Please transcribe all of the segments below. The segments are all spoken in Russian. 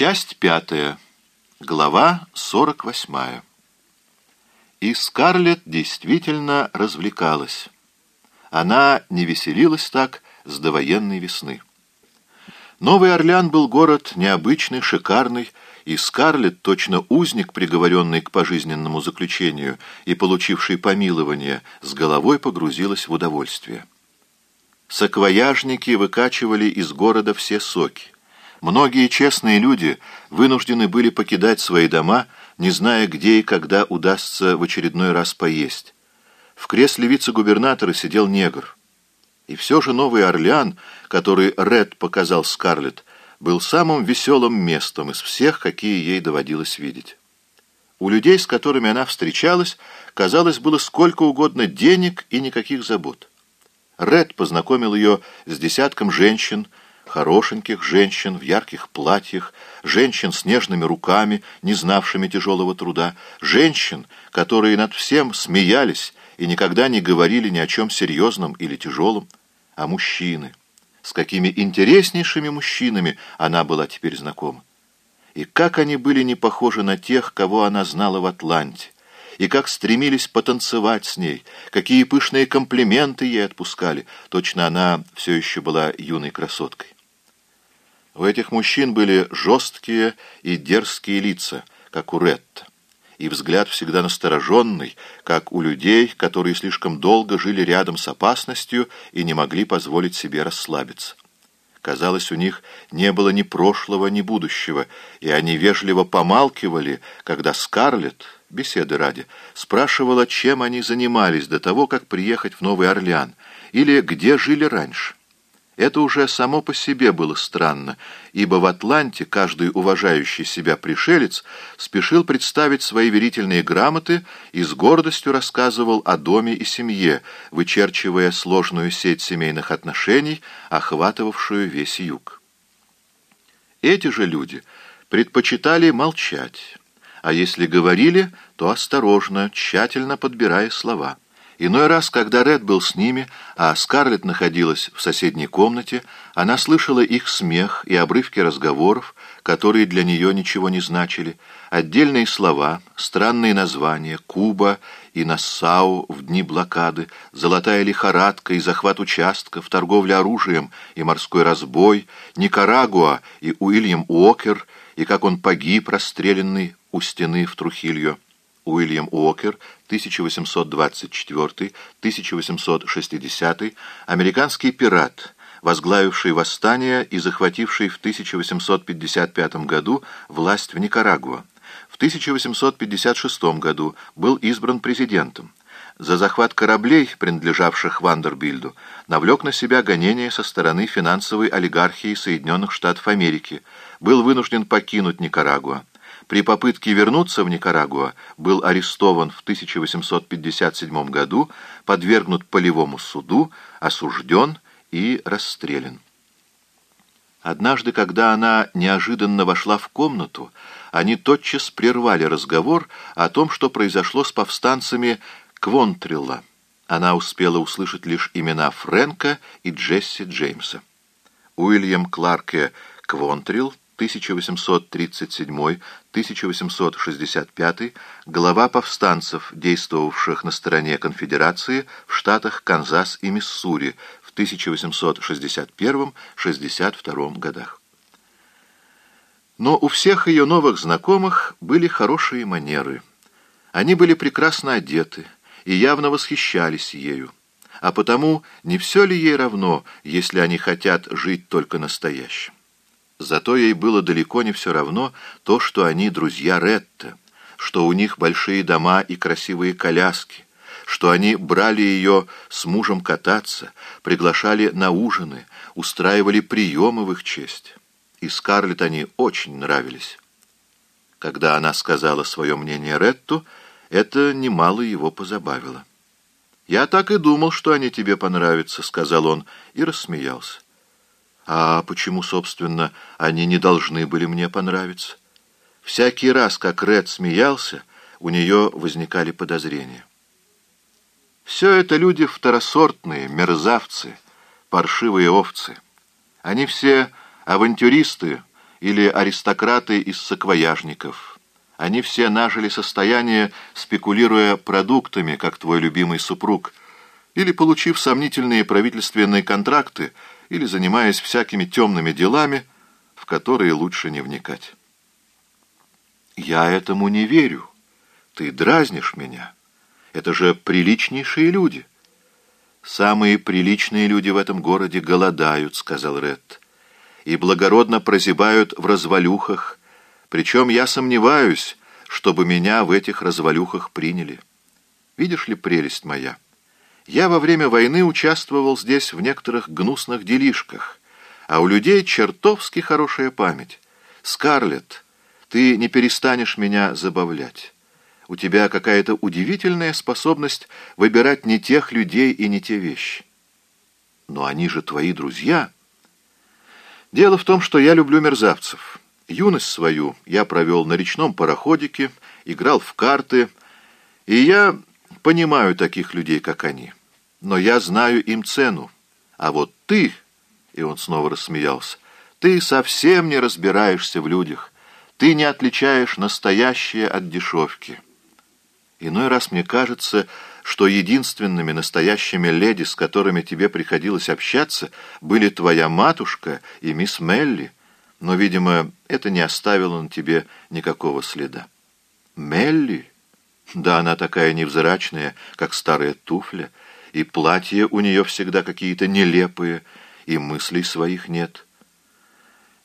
Часть пятая. Глава сорок восьмая. И Скарлетт действительно развлекалась. Она не веселилась так с довоенной весны. Новый Орлеан был город необычный, шикарный, и Скарлетт, точно узник, приговоренный к пожизненному заключению и получивший помилование, с головой погрузилась в удовольствие. Саквояжники выкачивали из города все соки. Многие честные люди вынуждены были покидать свои дома, не зная, где и когда удастся в очередной раз поесть. В кресле вице-губернатора сидел негр. И все же Новый Орлеан, который Ред показал Скарлетт, был самым веселым местом из всех, какие ей доводилось видеть. У людей, с которыми она встречалась, казалось, было сколько угодно денег и никаких забот. Ред познакомил ее с десятком женщин, хорошеньких женщин в ярких платьях, женщин с нежными руками, не знавшими тяжелого труда, женщин, которые над всем смеялись и никогда не говорили ни о чем серьезном или тяжелом, а мужчины. С какими интереснейшими мужчинами она была теперь знакома. И как они были не похожи на тех, кого она знала в Атланте, и как стремились потанцевать с ней, какие пышные комплименты ей отпускали, точно она все еще была юной красоткой. У этих мужчин были жесткие и дерзкие лица, как у Ретта, и взгляд всегда настороженный, как у людей, которые слишком долго жили рядом с опасностью и не могли позволить себе расслабиться. Казалось, у них не было ни прошлого, ни будущего, и они вежливо помалкивали, когда Скарлетт, беседы ради, спрашивала, чем они занимались до того, как приехать в Новый Орлеан, или где жили раньше. Это уже само по себе было странно, ибо в Атланте каждый уважающий себя пришелец спешил представить свои верительные грамоты и с гордостью рассказывал о доме и семье, вычерчивая сложную сеть семейных отношений, охватывавшую весь юг. Эти же люди предпочитали молчать, а если говорили, то осторожно, тщательно подбирая слова. Иной раз, когда Ред был с ними, а Скарлетт находилась в соседней комнате, она слышала их смех и обрывки разговоров, которые для нее ничего не значили, отдельные слова, странные названия, Куба и Нассау в дни блокады, золотая лихорадка и захват участков, торговля оружием и морской разбой, Никарагуа и Уильям Уокер, и как он погиб, расстрелянный у стены в Трухильо. Уильям Уокер, 1824-1860, американский пират, возглавивший восстание и захвативший в 1855 году власть в Никарагуа. В 1856 году был избран президентом. За захват кораблей, принадлежавших Вандербильду, навлек на себя гонения со стороны финансовой олигархии Соединенных Штатов Америки, был вынужден покинуть Никарагуа. При попытке вернуться в Никарагуа был арестован в 1857 году, подвергнут полевому суду, осужден и расстрелян. Однажды, когда она неожиданно вошла в комнату, они тотчас прервали разговор о том, что произошло с повстанцами Квонтрилла. Она успела услышать лишь имена Фрэнка и Джесси Джеймса. Уильям Кларке Квонтрилл 1837-1865, глава повстанцев, действовавших на стороне конфедерации в штатах Канзас и Миссури в 1861-62 годах. Но у всех ее новых знакомых были хорошие манеры. Они были прекрасно одеты и явно восхищались ею. А потому не все ли ей равно, если они хотят жить только настоящим? Зато ей было далеко не все равно то, что они друзья Ретта, что у них большие дома и красивые коляски, что они брали ее с мужем кататься, приглашали на ужины, устраивали приемы в их честь. И Скарлетт они очень нравились. Когда она сказала свое мнение Ретту, это немало его позабавило. «Я так и думал, что они тебе понравятся», — сказал он и рассмеялся. А почему, собственно, они не должны были мне понравиться? Всякий раз, как Ред смеялся, у нее возникали подозрения. Все это люди второсортные, мерзавцы, паршивые овцы. Они все авантюристы или аристократы из саквояжников. Они все нажили состояние, спекулируя продуктами, как твой любимый супруг, или получив сомнительные правительственные контракты, или занимаясь всякими темными делами, в которые лучше не вникать. Я этому не верю. Ты дразнишь меня. Это же приличнейшие люди. Самые приличные люди в этом городе голодают, сказал Ретт, и благородно прозябают в развалюхах, причем я сомневаюсь, чтобы меня в этих развалюхах приняли. Видишь ли прелесть моя? Я во время войны участвовал здесь в некоторых гнусных делишках, а у людей чертовски хорошая память. Скарлетт, ты не перестанешь меня забавлять. У тебя какая-то удивительная способность выбирать не тех людей и не те вещи. Но они же твои друзья. Дело в том, что я люблю мерзавцев. Юность свою я провел на речном пароходике, играл в карты, и я понимаю таких людей, как они. Но я знаю им цену. А вот ты, и он снова рассмеялся, ты совсем не разбираешься в людях. Ты не отличаешь настоящее от дешевки. Иной раз мне кажется, что единственными настоящими леди, с которыми тебе приходилось общаться, были твоя матушка и мисс Мелли, но, видимо, это не оставило на тебе никакого следа. Мелли? Да, она такая невзрачная, как старая туфля, и платья у нее всегда какие-то нелепые, и мыслей своих нет».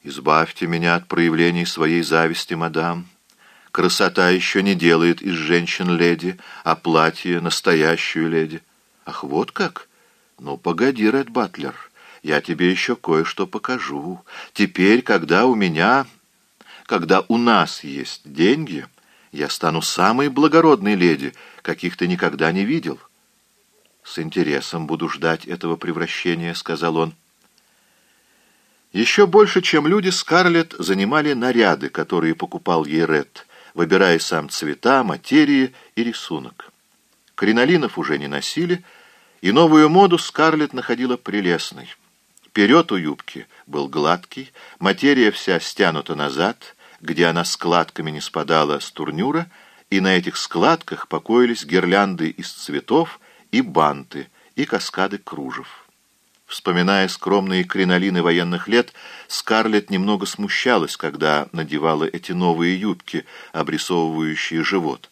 Избавьте меня от проявлений своей зависти, мадам. Красота еще не делает из женщин леди, а платье — настоящую леди. Ах, вот как? Ну, погоди, Ред Батлер, я тебе еще кое-что покажу. Теперь, когда у меня, когда у нас есть деньги, я стану самой благородной леди, каких ты никогда не видел. С интересом буду ждать этого превращения, — сказал он. Еще больше, чем люди, Скарлетт занимали наряды, которые покупал ей Ред, выбирая сам цвета, материи и рисунок. Кринолинов уже не носили, и новую моду Скарлетт находила прелестной. Вперед у юбки был гладкий, материя вся стянута назад, где она складками не спадала с турнюра, и на этих складках покоились гирлянды из цветов и банты, и каскады кружев. Вспоминая скромные кринолины военных лет, Скарлетт немного смущалась, когда надевала эти новые юбки, обрисовывающие живот.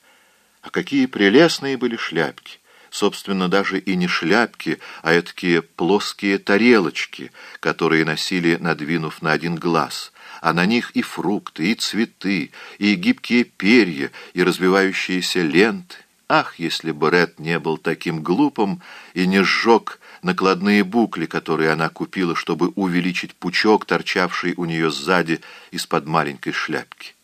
А какие прелестные были шляпки! Собственно, даже и не шляпки, а такие плоские тарелочки, которые носили, надвинув на один глаз, а на них и фрукты, и цветы, и гибкие перья, и развивающиеся ленты. Ах, если бы Ред не был таким глупым и не сжег накладные букли, которые она купила, чтобы увеличить пучок, торчавший у нее сзади из-под маленькой шляпки.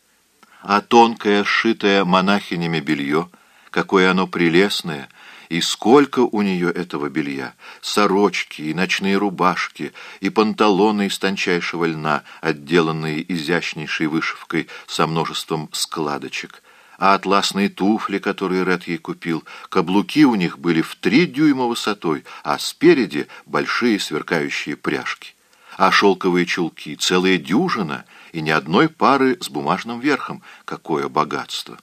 А тонкое, сшитое монахинями белье, какое оно прелестное, и сколько у нее этого белья, сорочки и ночные рубашки, и панталоны из тончайшего льна, отделанные изящнейшей вышивкой со множеством складочек — а атласные туфли, которые Ред ей купил, каблуки у них были в три дюйма высотой, а спереди большие сверкающие пряжки. А шелковые чулки целая дюжина и ни одной пары с бумажным верхом. Какое богатство!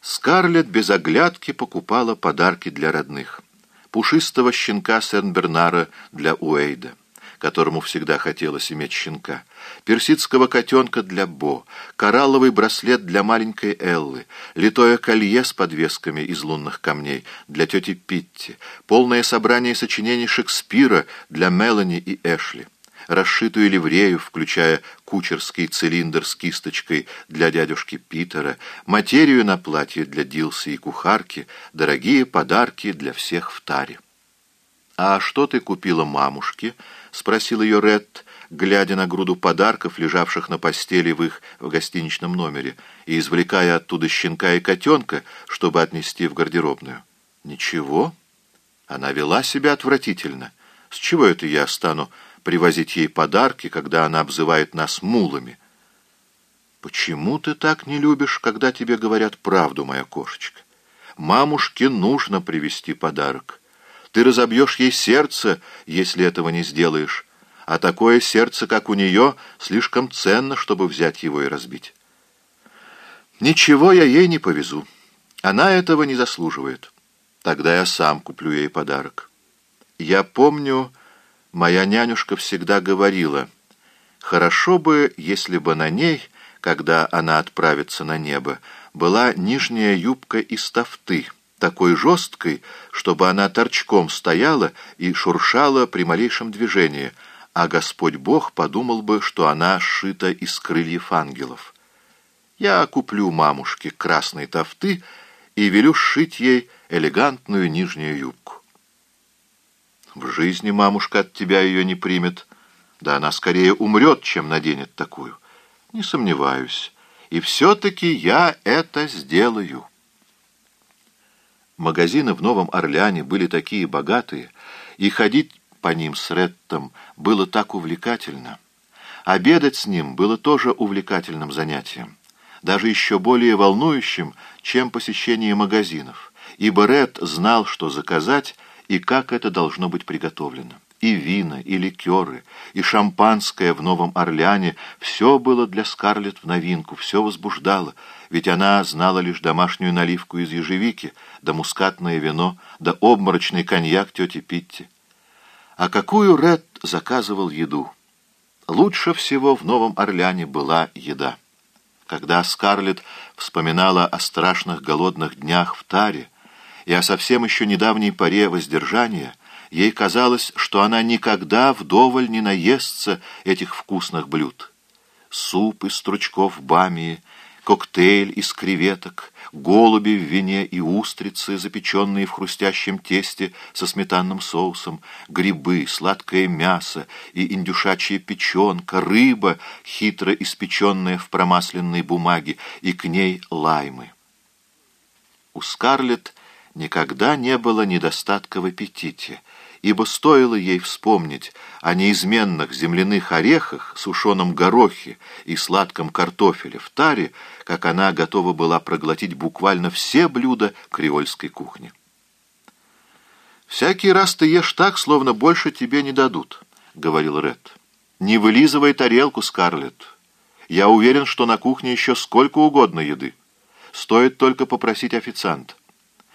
Скарлетт без оглядки покупала подарки для родных. Пушистого щенка Сен-Бернара для Уэйда которому всегда хотелось иметь щенка, персидского котенка для Бо, коралловый браслет для маленькой Эллы, литое колье с подвесками из лунных камней для тети Питти, полное собрание сочинений Шекспира для Мелани и Эшли, расшитую ливрею, включая кучерский цилиндр с кисточкой для дядюшки Питера, материю на платье для Дилси и кухарки, дорогие подарки для всех в таре. «А что ты купила мамушке?» — спросил ее Ред, глядя на груду подарков, лежавших на постели в их в гостиничном номере, и извлекая оттуда щенка и котенка, чтобы отнести в гардеробную. «Ничего. Она вела себя отвратительно. С чего это я стану привозить ей подарки, когда она обзывает нас мулами?» «Почему ты так не любишь, когда тебе говорят правду, моя кошечка? Мамушке нужно привезти подарок». Ты разобьешь ей сердце, если этого не сделаешь. а такое сердце, как у нее, слишком ценно, чтобы взять его и разбить. Ничего я ей не повезу. Она этого не заслуживает. Тогда я сам куплю ей подарок. Я помню, моя нянюшка всегда говорила, хорошо бы, если бы на ней, когда она отправится на небо, была нижняя юбка из тафты, такой жесткой, чтобы она торчком стояла и шуршала при малейшем движении, а Господь Бог подумал бы, что она сшита из крыльев ангелов. Я куплю мамушке красной тафты и велю сшить ей элегантную нижнюю юбку. В жизни мамушка от тебя ее не примет, да она скорее умрет, чем наденет такую. Не сомневаюсь. И все-таки я это сделаю. Магазины в Новом Орлеане были такие богатые, и ходить по ним с Реттом было так увлекательно. Обедать с ним было тоже увлекательным занятием, даже еще более волнующим, чем посещение магазинов, ибо Ред знал, что заказать и как это должно быть приготовлено и вина, и ликеры, и шампанское в Новом Орлеане — все было для Скарлетт в новинку, все возбуждало, ведь она знала лишь домашнюю наливку из ежевики, да мускатное вино, да обморочный коньяк тети Питти. А какую Ред заказывал еду? Лучше всего в Новом Орлеане была еда. Когда Скарлетт вспоминала о страшных голодных днях в Таре и о совсем еще недавней поре воздержания — Ей казалось, что она никогда вдоволь не наестся этих вкусных блюд. Суп из стручков бамии, коктейль из креветок, голуби в вине и устрицы, запеченные в хрустящем тесте со сметанным соусом, грибы, сладкое мясо и индюшачья печенка, рыба, хитро испеченная в промасленной бумаге, и к ней лаймы. У Скарлетт никогда не было недостатка в аппетите, ибо стоило ей вспомнить о неизменных земляных орехах, сушеном горохе и сладком картофеле в таре, как она готова была проглотить буквально все блюда креольской кухни. «Всякий раз ты ешь так, словно больше тебе не дадут», — говорил Ред. «Не вылизывай тарелку, Скарлетт. Я уверен, что на кухне еще сколько угодно еды. Стоит только попросить официанта.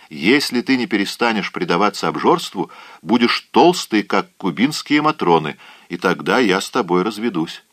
Если ты не перестанешь предаваться обжорству, будешь толстый, как кубинские матроны, и тогда я с тобой разведусь».